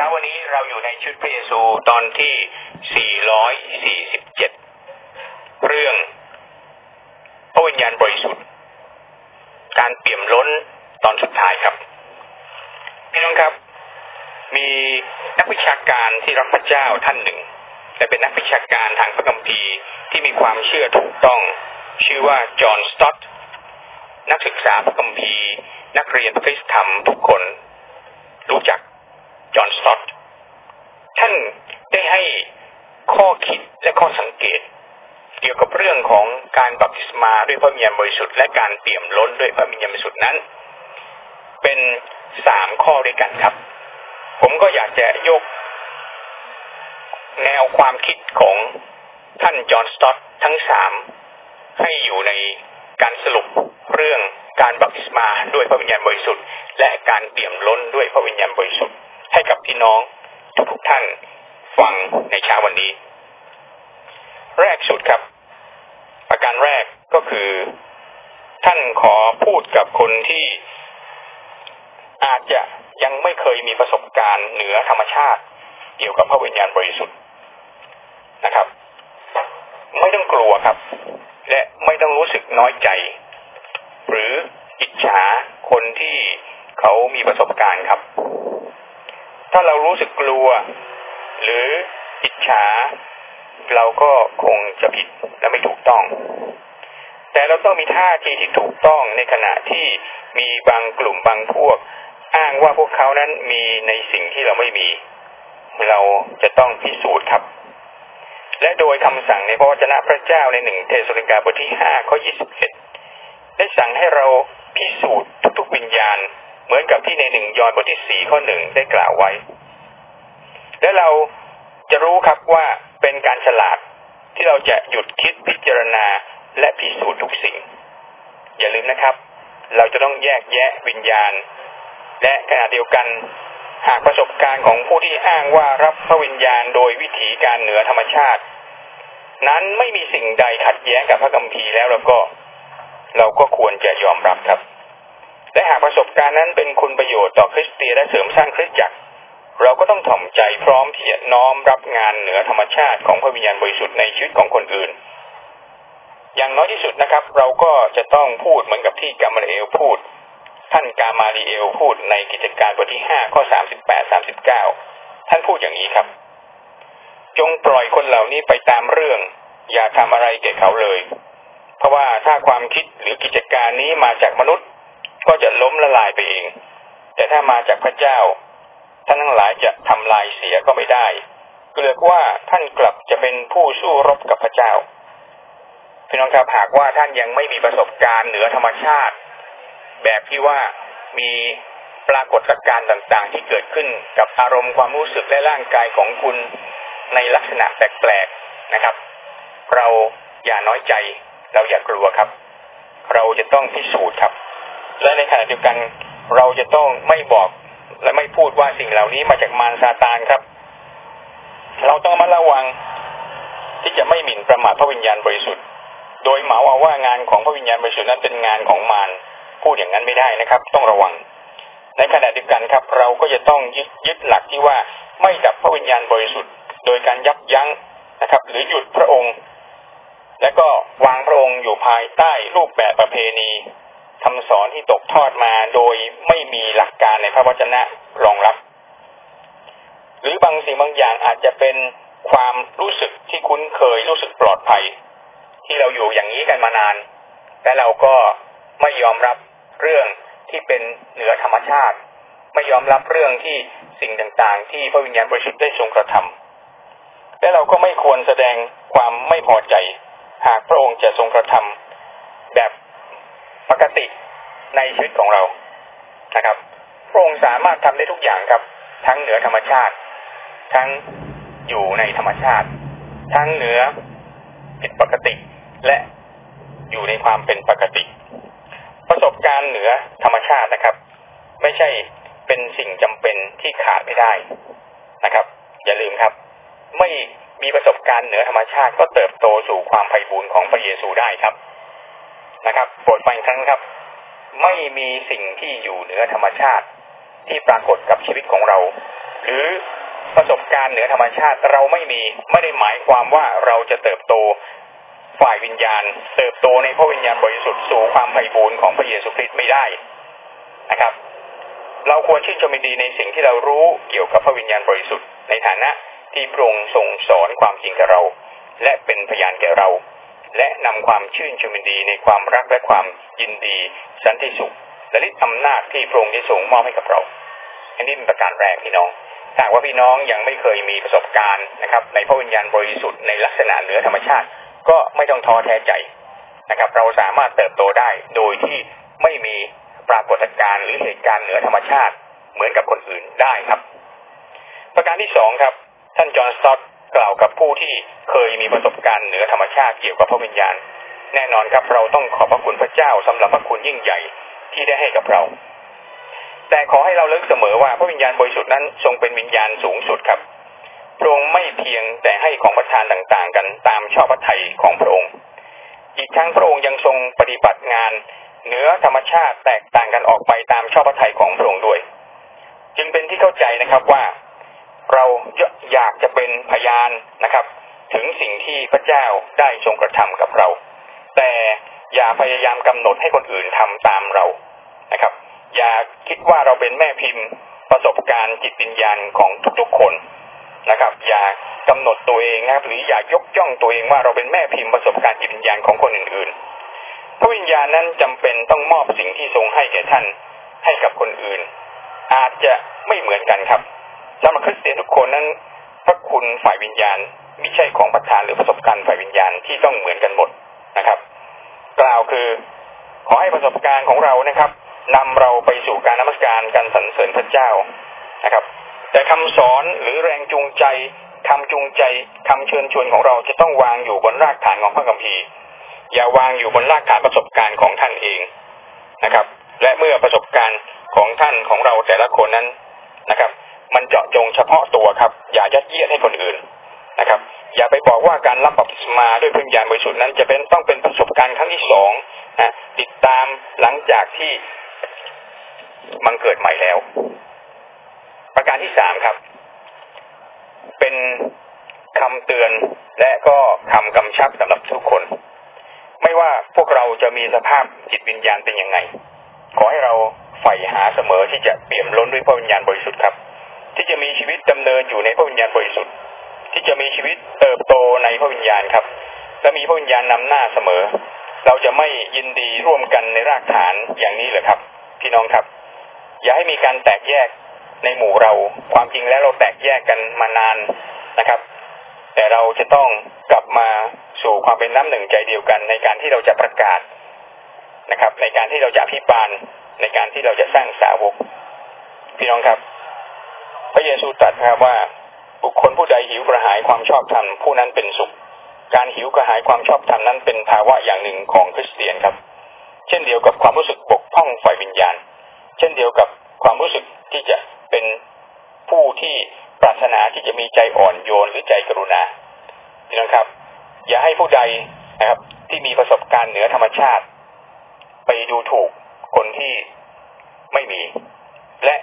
ช้าวันนี้เราอยู่ในชุดพระเยซูตอนที่ 447 เรื่องพระวิญญาณบริสุทธิ์ การเปี่ยมล้นตอนสุดท้ายครับ พี่น้องครับ มีนักวิชาการที่รักพระเจ้าท่านหนึ่ง แต่เป็นนักวิชาการทางพระคัมภีร์ที่มีความเชื่อถูกต้อง ชื่อว่าจอห์นสต็อตนักศึกษาพระคัมภีร์ นักเรียนคริสตธรรมทุกคนรู้จักจอห์นสตอตท่านได้ให้ข้อคิดและ ข้อสังเกต เกี่ยวกับเรื่องของการบัพติศมาด้วยพระวิญญาณบริสุทธิ์และการเปี่ยมล้นด้วยพระวิญญาณบริสุทธิ์นั้น เป็นสามข้อด้วยกันครับ ผมก็อยากจะยก แนวความคิดของท่านจอห์นสต็อตทั้งสามให้อยู่ในการสรุปเรื่องการบัพติศมาด้วยพระวิญญาณบริสุทธิ์และการเปี่ยมล้นด้วยพระวิญญาณบริสุทธิ์ให้กับพี่น้องทุกๆท่านฟังในเช้าวันนี้ แรกสุดครับประการแรกก็คือท่านขอพูดกับคนที่อาจจะยังไม่เคยมีประสบการณ์เหนือธรรมชาติ เกี่ยวกับพระวิญญาณบริสุทธิ์นะครับ ไม่ต้องกลัวครับ และไม่ต้องรู้สึกน้อยใจ หรืออิจฉาคนที่เขามีประสบการณ์ครับ ถ้าเรารู้สึกกลัว หรืออิจฉา เราก็คงจะผิดและไม่ถูกต้อง แต่เราต้องมีท่าทีที่ถูกต้องในขณะที่มีบางกลุ่มบางพวก อ้างว่าพวกเขานั้นมีในสิ่งที่เราไม่มี เราจะต้องพิสูจน์ครับ และโดยคำสั่งในพระวจนะพระเจ้าในหนึ่งเทสโลนิกาบทที่ห้าข้อยี่สิบเอ็ดได้สั่งให้เราพิสูจน์ทุกๆวิญญาณ เหมือนกับที่ในหนึ่งยอห์นบทที่สี่ข้อหนึ่งได้กล่าวไว้ และเราจะรู้ครับว่า เป็นการฉลาดที่เราจะหยุดคิดพิจารณาและพิสูจน์ทุกสิ่ง อย่าลืมนะครับ เราจะต้องแยกแยะวิญญาณ และขณะเดียวกัน หากประสบการณ์ของผู้ที่อ้างว่ารับพระวิญญาณโดยวิถีการเหนือธรรมชาติ นั้นไม่มีสิ่งใดขัดแย้งกับพระคัมภีร์แล้วเราก็ เราก็ควรจะยอมรับครับและหากประสบการณ์นั้นเป็นคุณประโยชน์ต่อคริสเตียนและเสริมสร้างคริสตจักร เราก็ต้องถ่อมใจพร้อมที่จะน้อมรับงานเหนือธรรมชาติของพระวิญญาณบริสุทธิ์ในชีวิตของคนอื่น อย่างน้อยที่สุดนะครับ เราก็จะต้องพูดเหมือนกับที่กามาเอลพูด ท่านกามาลีเอลพูดในกิจการบทที่ห้าข้อสามสิบแปดสามสิบเก้าท่านพูดอย่างนี้ครับ จงปล่อยคนเหล่านี้ไปตามเรื่อง อย่าทำอะไรแก่เขาเลย เพราะว่าถ้าความคิดหรือกิจการนี้มาจากมนุษย์ ก็จะล้มละลายไปเอง แต่ถ้ามาจากพระเจ้า ท่านทั้งหลายจะทำลายเสียก็ไม่ได้เกลือกว่าท่านกลับจะเป็นผู้สู้รบกับพระเจ้าพี่น้องครับหากว่าท่านยังไม่มีประสบการณ์เหนือธรรมชาติ แบบที่ว่ามีปรากฏการณ์ต่างๆ ที่เกิดขึ้นกับอารมณ์ความรู้สึกและร่างกายของคุณในลักษณะแปลกๆนะครับ เราอย่าน้อยใจ เราอย่ากลัวครับ เราจะต้องพิสูจน์ครับ และในขณะเดียวกัน เราจะต้องไม่บอก และไม่พูดว่าสิ่งเหล่านี้มาจากมารซาตานครับ เราต้องมาระวังที่จะไม่หมิ่นประมาทพระวิญญาณบริสุทธิ์ โดยเหมาเอาว่างานของพระวิญญาณบริสุทธิ์นั้นเป็นงานของมารพูดอย่างนั้นไม่ได้นะครับ ต้องระวัง ในขณะเดียวกันครับ เราก็จะต้องยึดยึดหลักที่ว่าไม่ดับพระวิญญาณบริสุทธิ์ โดยการยับยั้งนะครับ หรือหยุดพระองค์ และก็วางพระองค์อยู่ภายใต้รูปแบบประเพณี คำสอนที่ตกทอดมาโดยไม่มีหลักการในพระวจนะรองรับ หรือบางสิ่งบางอย่างอาจจะเป็นความรู้สึกที่คุ้นเคยรู้สึกปลอดภัย ที่เราอยู่อย่างนี้กันมานาน และเราก็ไม่ยอมรับเรื่องที่เป็นเหนือธรรมชาติ ไม่ยอมรับเรื่องที่สิ่งต่างๆ ที่พระวิญญาณบริสุทธิ์ได้ทรงกระทำและเราก็ไม่ควรแสดงความไม่พอใจ หากพระองค์จะทรงกระทำแบบ ปกติในชีวิตของเรานะครับ พระองค์สามารถทำได้ทุกอย่างครับ ทั้งเหนือธรรมชาติ ทั้งอยู่ในธรรมชาติ ทั้งเหนือผิดปกติและอยู่ในความเป็นปกติ ประสบการณ์เหนือธรรมชาตินะครับ ไม่ใช่เป็นสิ่งจำเป็นที่ขาดไม่ได้นะครับ อย่าลืมครับ ไม่มีประสบการณ์เหนือธรรมชาติก็เติบโตสู่ความไพ่บูรณ์ของพระเยซูได้ครับ นะครับโปรดฟังอีกครั้งครับ ไม่มีสิ่งที่อยู่เหนือธรรมชาติ ที่ปรากฏกับชีวิตของเรา หรือประสบการณ์เหนือธรรมชาติเราไม่มีไม่ได้หมายความว่าเราจะเติบโตฝ่ายวิญญาณ เติบโตในพระวิญญาณบริสุทธิ์สู่ความไพ่บูรณ์ของพระเยซูคริสต์ไม่ได้นะครับ เราควรชื่นชมดีในสิ่งที่เรารู้เกี่ยวกับพระวิญญาณบริสุทธิ์ในฐานะที่พระองค์ทรงสอนความจริงแก่เรา และเป็นพยานแก่เรา และนำความชื่นชมดีในความรักและความยินดีสันติสุขและฤทธิอำนาจที่พระองค์ได้ทรงมอบให้กับเรา อันนี้เป็นประการแรกพี่น้องถ้าว่าพี่น้องยังไม่เคยมีประสบการณ์นะครับ ในพระวิญญาณบริสุทธิ์ในลักษณะเหนือธรรมชาติ ก็ไม่ต้องท้อแท้ใจนะครับ เราสามารถเติบโตได้โดยที่ไม่มีปรากฏการณ์หรือเหตุการณ์เหนือธรรมชาติ เหมือนกับคนอื่นได้ครับ ประการที่สองครับ ท่านจอห์นสต็อต กล่าวกับผู้ที่เคยมีประสบการณ์เหนือธรรมชาติเกี่ยวกับพระวิญญาณ แน่นอนครับเราต้องขอบพระคุณพระเจ้าสำหรับพระคุณยิ่งใหญ่ที่ได้ให้กับเรา แต่ขอให้เราเลิกเสมอว่าพระวิญญาณบริสุทธิ์นั้นทรงเป็นวิญญาณสูงสุดครับพระองค์ไม่เพียงแต่ให้ของประทานต่างๆ กันตามชอบพระทัยของพระองค์ อีกทั้งพระองค์ยังทรงปฏิบัติงานเหนือธรรมชาติแตกต่างกันออกไปตามชอบพระทัยของพระองค์ด้วย จึงเป็นที่เข้าใจนะครับว่า เราอยากจะเป็นพยานนะครับ ถึงสิ่งที่พระเจ้าได้ทรงกระทำกับเรา แต่อย่าพยายามกำหนดให้คนอื่นทำตามเรานะครับ อย่าคิดว่าเราเป็นแม่พิมพ์ ประสบการณ์จิตวิญญาณของทุกๆคนนะครับ อย่ากำหนดตัวเองนะครับ หรืออย่ายกย่องตัวเองว่าเราเป็นแม่พิมพ์ประสบการณ์จิตวิญญาณของคนอื่นๆพระวิญญาณนั้นจำเป็นต้องมอบสิ่งที่ทรงให้แก่ท่านให้กับคนอื่น อาจจะไม่เหมือนกันครับ สำหรับคริสเตียนทุกคนนั้น พระคุณฝ่ายวิญญาณไม่ใช่ของประธานหรือประสบการณ์ฝ่ายวิญญาณที่ต้องเหมือนกันหมดนะครับ กล่าวคือขอให้ประสบการณ์ของเรานะครับนำเราไปสู่การนมัสการการสรรเสริญพระเจ้านะครับ แต่คำสอนหรือแรงจูงใจคำจูงใจคำเชิญชวนของเราจะต้องวางอยู่บนรากฐานของพระคัมภีร์อย่าวางอยู่บนรากฐานประสบการณ์ของท่านเองนะครับ และเมื่อประสบการณ์ของท่านของเราแต่ละคนนั้นนะครับ มันเจาะจงเฉพาะตัวครับ อย่ายัดเยียดให้คนอื่นนะครับ อย่าไปบอกว่าการรับบัพติศมาด้วยพิญญาณบริสุทธิ์นั้นจะเป็นต้องเป็นประสบการณ์ครั้งที่สองนะติดตามหลังจากที่มันเกิดใหม่แล้ว ประการที่สามครับ เป็นคำเตือนและก็คำกำชับสำหรับทุกคน ไม่ว่าพวกเราจะมีสภาพจิตวิญญาณเป็นยังไง ขอให้เราใฝ่หาเสมอที่จะเปี่ยมล้นด้วยพระวิญญาณบริสุทธิ์ครับ ที่จะมีชีวิตดำเนินอยู่ในพระวิญญาณบริสุทธิ์ ที่จะมีชีวิตเติบโตในพระวิญญาณครับ และมีพระวิญญาณนำหน้าเสมอ เราจะไม่ยินดีร่วมกันในรากฐานอย่างนี้เลยครับ พี่น้องครับ อย่าให้มีการแตกแยกในหมู่เรา ความจริงแล้วเราแตกแยกกันมานานนะครับ แต่เราจะต้องกลับมาสู่ความเป็นน้ำหนึ่งใจเดียวกัน ในการที่เราจะประกาศนะครับ ในการที่เราจะพิบาลในการที่เราจะสร้างสาวกพี่น้องครับ เยซูตรัสครับว่าบุคคลผู้ใดหิวกระหายความชอบธรรมผู้นั้นเป็นสุข การหิวกระหายความชอบธรรมนั้นเป็นภาวะอย่างหนึ่งของคริสเตียนครับ เช่นเดียวกับความรู้สึกบกพร่องฝ่ายวิญญาณ เช่นเดียวกับความรู้สึกที่จะเป็นผู้ที่ปรารถนาที่จะมีใจอ่อนโยนหรือใจกรุณาพี่น้องครับ อย่าให้ผู้ใดนะครับ ที่มีประสบการณ์เหนือธรรมชาติ ไปดูถูกคนที่ไม่มี และ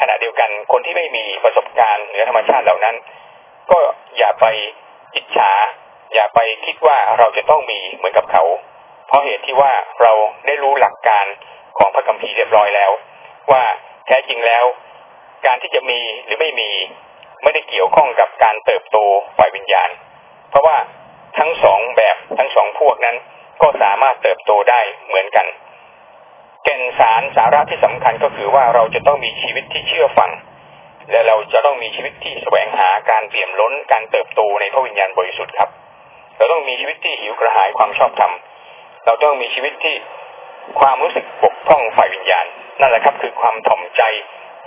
ขณะเดียวกัน คนที่ไม่มีประสบการณ์เหนือธรรมชาติเหล่านั้น ก็อย่าไปอิจฉา อย่าไปคิดว่าเราจะต้องมีเหมือนกับเขา เพราะเหตุที่ว่าเราได้รู้หลักการของพระคัมภีร์เรียบร้อยแล้ว ว่าแท้จริงแล้ว การที่จะมีหรือไม่มี ไม่ได้เกี่ยวข้องกับการเติบโตฝ่ายวิญญาณ เพราะว่าทั้งสองแบบทั้งสองพวกนั้นก็สามารถเติบโตได้เหมือนกันแก่นสารสาระที่สำคัญก็คือว่าเราจะต้องมีชีวิตที่เชื่อฟัง และเราจะต้องมีชีวิตที่แสวงหาการเปี่ยมล้นการเติบโตในพระวิญญาณบริสุทธิ์ครับเราต้องมีชีวิตที่หิวกระหายความชอบธรรมเราต้องมีชีวิตที่ความรู้สึกปกป้องฝ่ายวิญญาณ นั่นแหละครับ คือความถ่อมใจ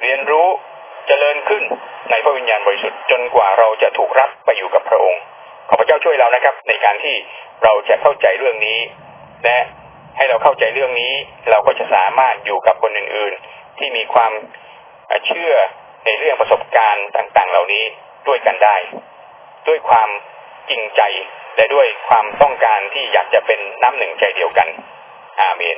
เรียนรู้จเจริญขึ้นในพระวิญญาณบริสุทธิ์จนกว่าเราจะถูกรับไปอยู่กับพระองค์ขอพระเจ้าช่วยเรานะครับ ในการที่เราจะเข้าใจเรื่องนี้ และให้เราเข้าใจเรื่องนี้ เราก็จะสามารถอยู่กับคนอื่น ๆ ที่มีความเชื่อ ในเรื่องประสบการณ์ต่าง ๆ เหล่านี้ด้วยกันได้ ด้วยความจริงใจและด้วยความต้องการที่อยากจะเป็นน้ำหนึ่งใจเดียวกัน อาเมน